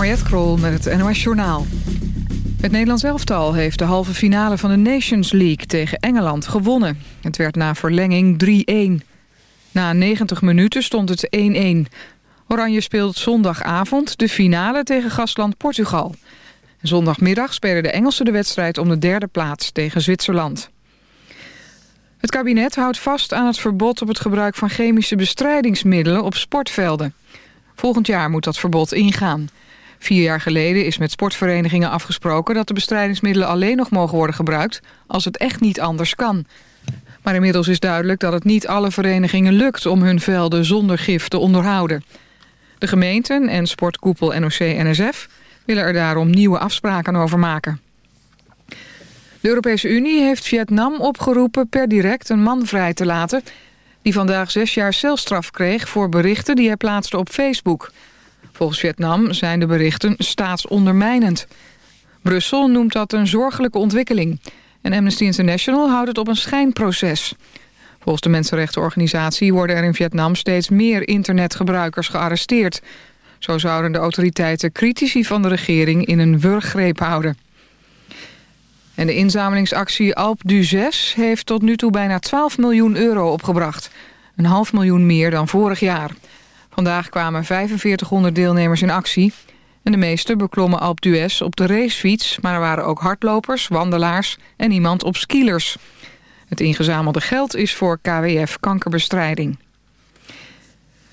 Mariette Krol met het NOS Journaal. Het Nederlands elftal heeft de halve finale van de Nations League tegen Engeland gewonnen. Het werd na verlenging 3-1. Na 90 minuten stond het 1-1. Oranje speelt zondagavond de finale tegen gastland Portugal. Zondagmiddag spelen de Engelsen de wedstrijd om de derde plaats tegen Zwitserland. Het kabinet houdt vast aan het verbod op het gebruik van chemische bestrijdingsmiddelen op sportvelden. Volgend jaar moet dat verbod ingaan. Vier jaar geleden is met sportverenigingen afgesproken... dat de bestrijdingsmiddelen alleen nog mogen worden gebruikt... als het echt niet anders kan. Maar inmiddels is duidelijk dat het niet alle verenigingen lukt... om hun velden zonder gif te onderhouden. De gemeenten en sportkoepel NOC-NSF willen er daarom nieuwe afspraken over maken. De Europese Unie heeft Vietnam opgeroepen per direct een man vrij te laten... die vandaag zes jaar celstraf kreeg voor berichten die hij plaatste op Facebook... Volgens Vietnam zijn de berichten staatsondermijnend. Brussel noemt dat een zorgelijke ontwikkeling. En Amnesty International houdt het op een schijnproces. Volgens de mensenrechtenorganisatie worden er in Vietnam steeds meer internetgebruikers gearresteerd. Zo zouden de autoriteiten critici van de regering in een wurggreep houden. En de inzamelingsactie Alp du 6 heeft tot nu toe bijna 12 miljoen euro opgebracht. Een half miljoen meer dan vorig jaar. Vandaag kwamen 4500 deelnemers in actie. En de meeste beklommen Alp d'Huez op de racefiets... maar er waren ook hardlopers, wandelaars en iemand op skilers. Het ingezamelde geld is voor KWF kankerbestrijding.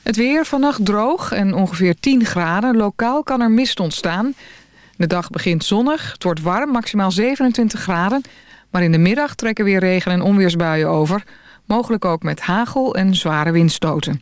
Het weer vannacht droog en ongeveer 10 graden. Lokaal kan er mist ontstaan. De dag begint zonnig, het wordt warm, maximaal 27 graden. Maar in de middag trekken weer regen- en onweersbuien over. Mogelijk ook met hagel en zware windstoten.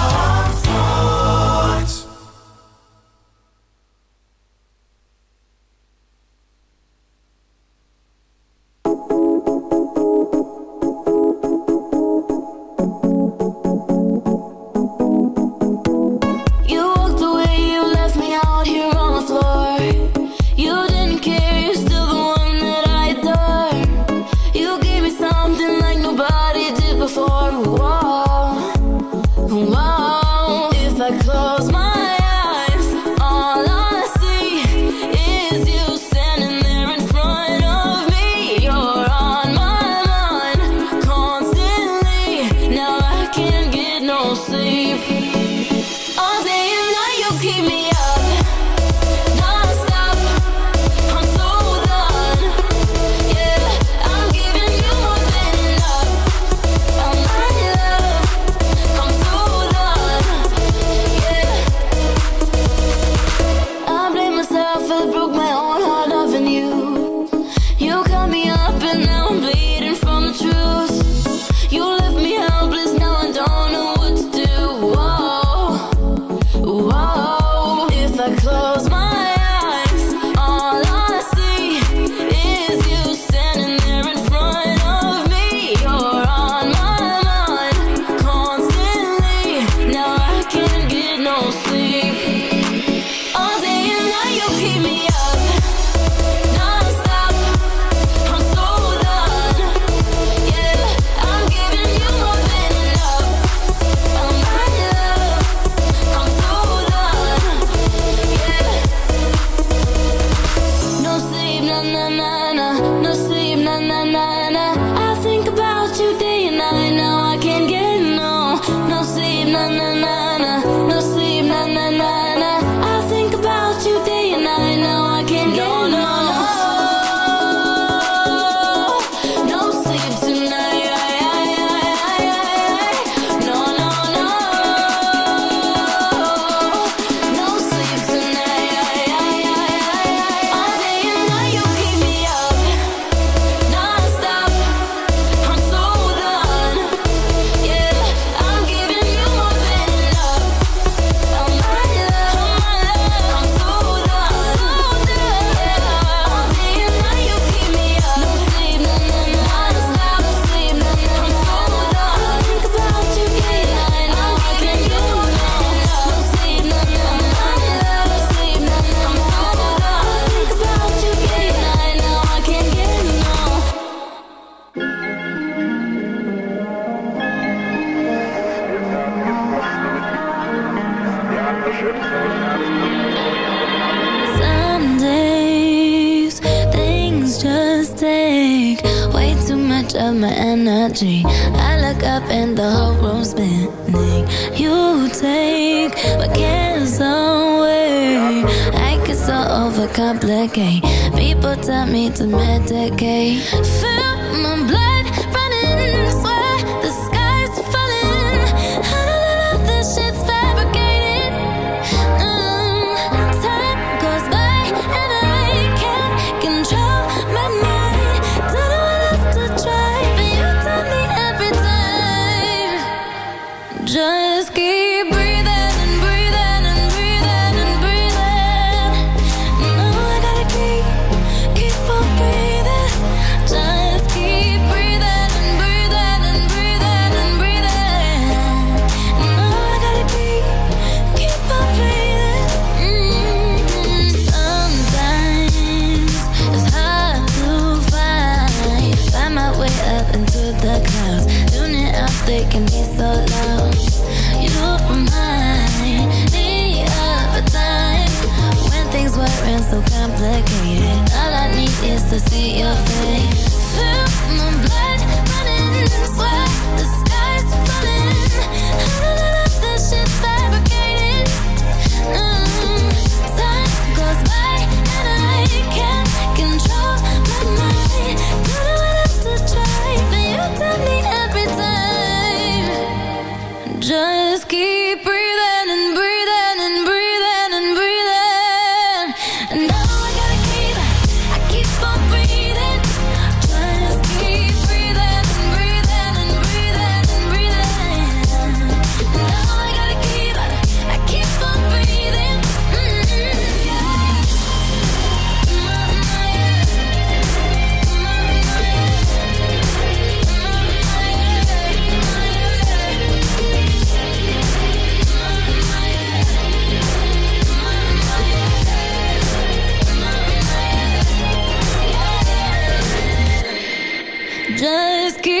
just keep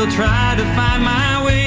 will try to find my way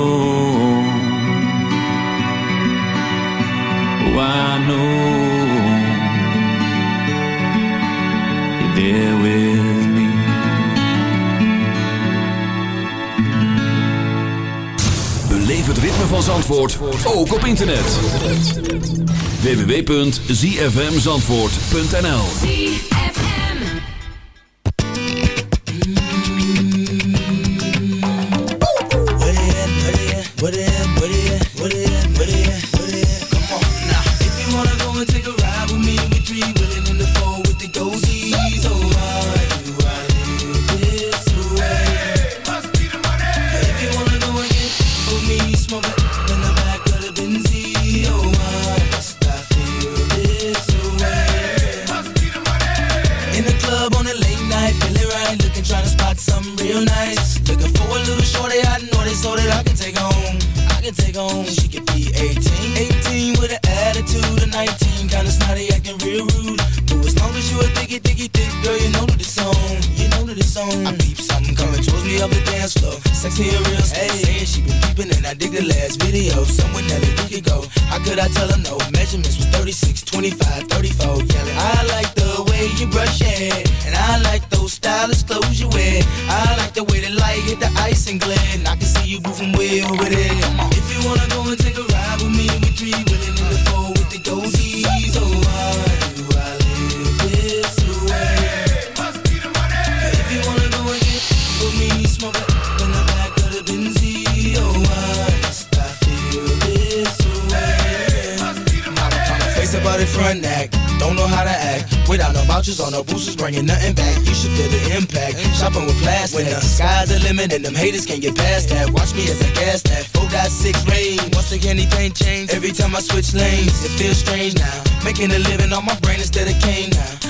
know, I know, you're there with me. Beleef het ritme van Zandvoort ook op internet. www.zfmzandvoort.nl no vouchers or no boosters, bringing nothing back. You should feel the impact. Shopping with plastic. When the sky's the limit and them haters can't get past that. Watch me as I gas that. 4.6 range. Once again, anything change. Every time I switch lanes, it feels strange now. Making a living on my brain instead of cane now.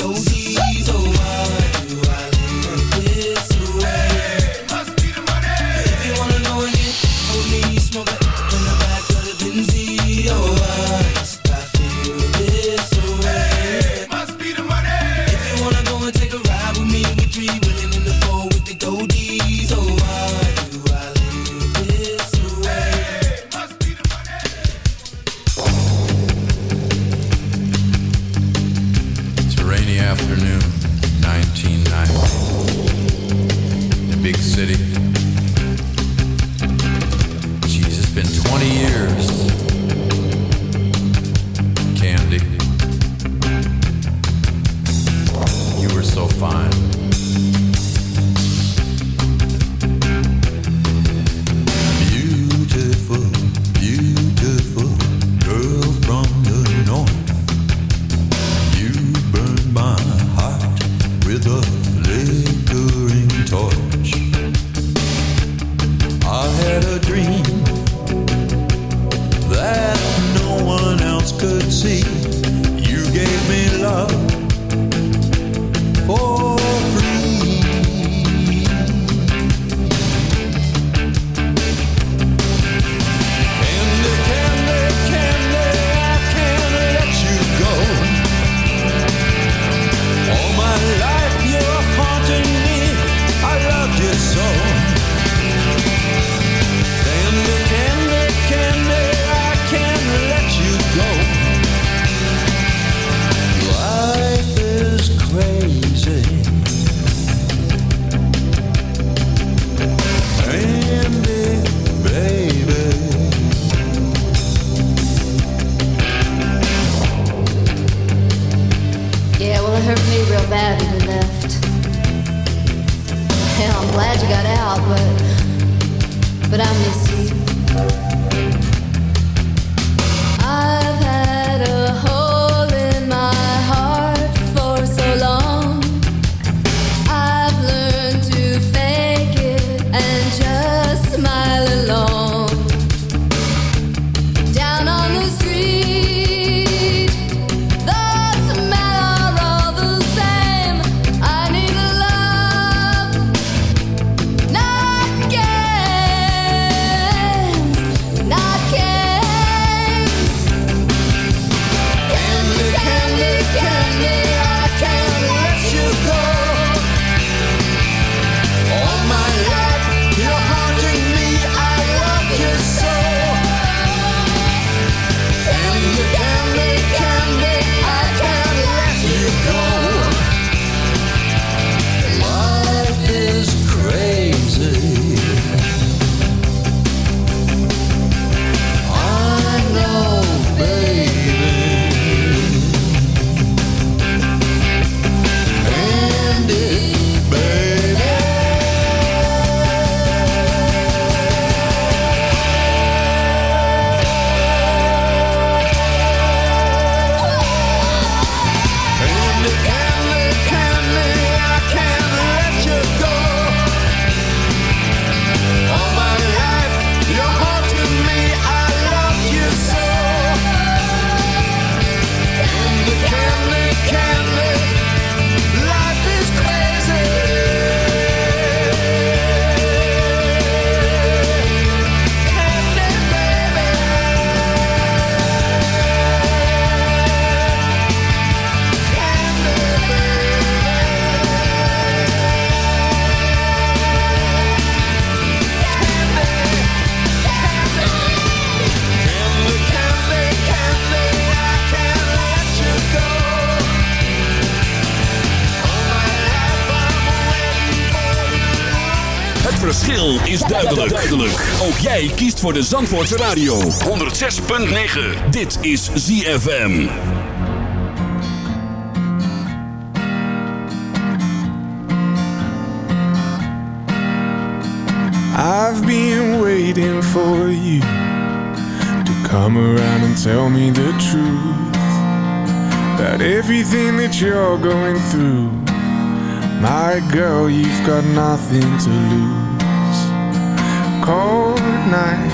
in the voor de Zandvoortse Radio. 106.9. Dit is ZFM. I've been waiting for you to come around and tell me the truth about everything that you're going through. My girl, you've got nothing to lose. Cold nights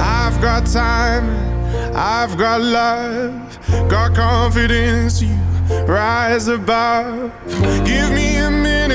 I've got time, I've got love, got confidence. You rise above. Give me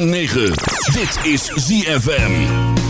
106.9. Dit is ZFM.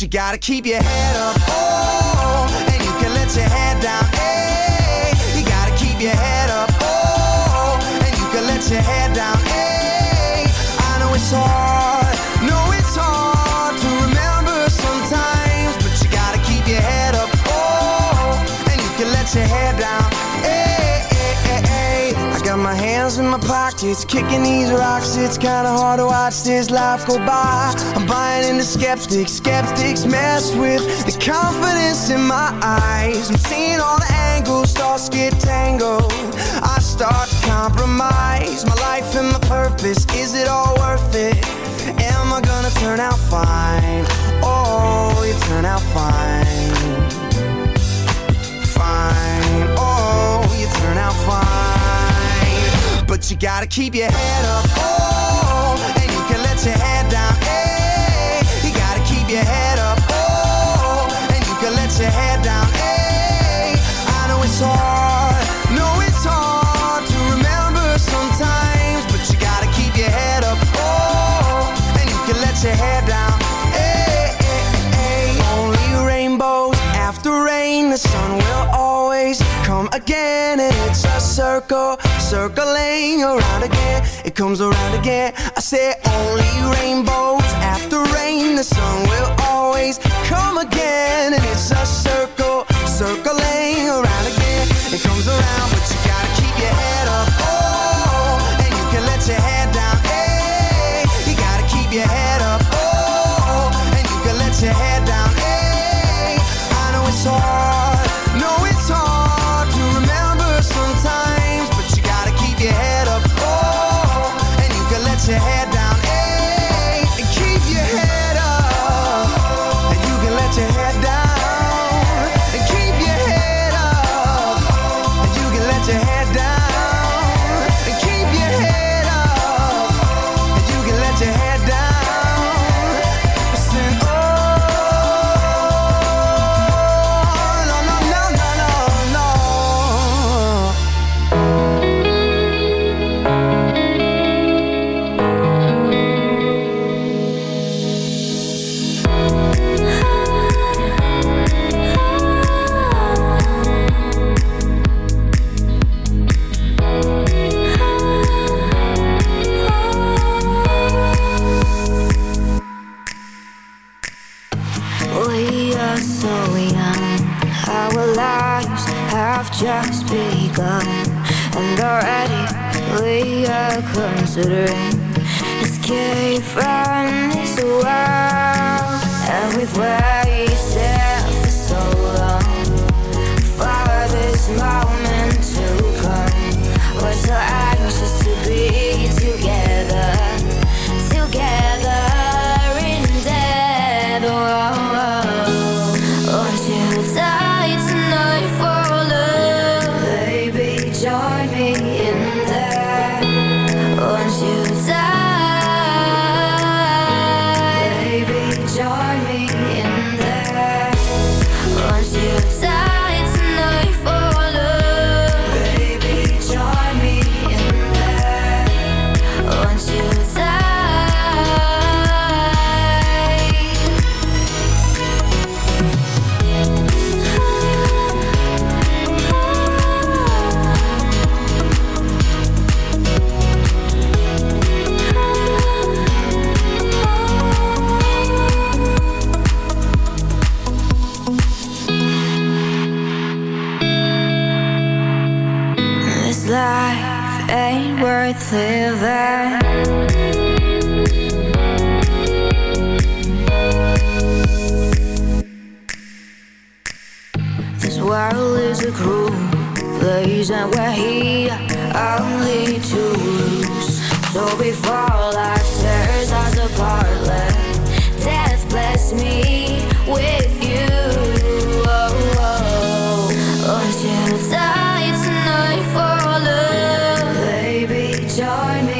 You gotta keep your head up. Oh, and you can let your head down. Hey, you gotta keep your head up. Oh, and you can let your head down. Hey, I know it's hard. No, it's hard to remember sometimes. But you gotta keep your head up. Oh, and you can let your head down. Hey, hey, hey. I got my hands in my pockets, kicking these rocks. It's kinda hard to watch this life go by. I'm buying into skeptics, skeptics mess with the confidence in my eyes. I'm seeing all the angles, thoughts get tangled. I start to compromise my life and my purpose. Is it all worth it? Am I gonna turn out fine? Oh, you turn out fine fine. Oh, you turn out fine. But you gotta keep your head up. Oh, and you can let your head down. Hey, your head down. Hey, I know it's hard. No, it's hard to remember sometimes. But you gotta keep your head up. Oh, and you can let your head down. Hey, hey, hey. Only rainbows after rain. The sun will always come again. And it's a circle, circling around again. It comes around again. I say only rainbows after rain. The sun will again. And it's a circle, circling around again. It comes around, but you so young, our lives have just begun, and already we are considering escape from this world. And your name.